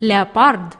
ليوبارد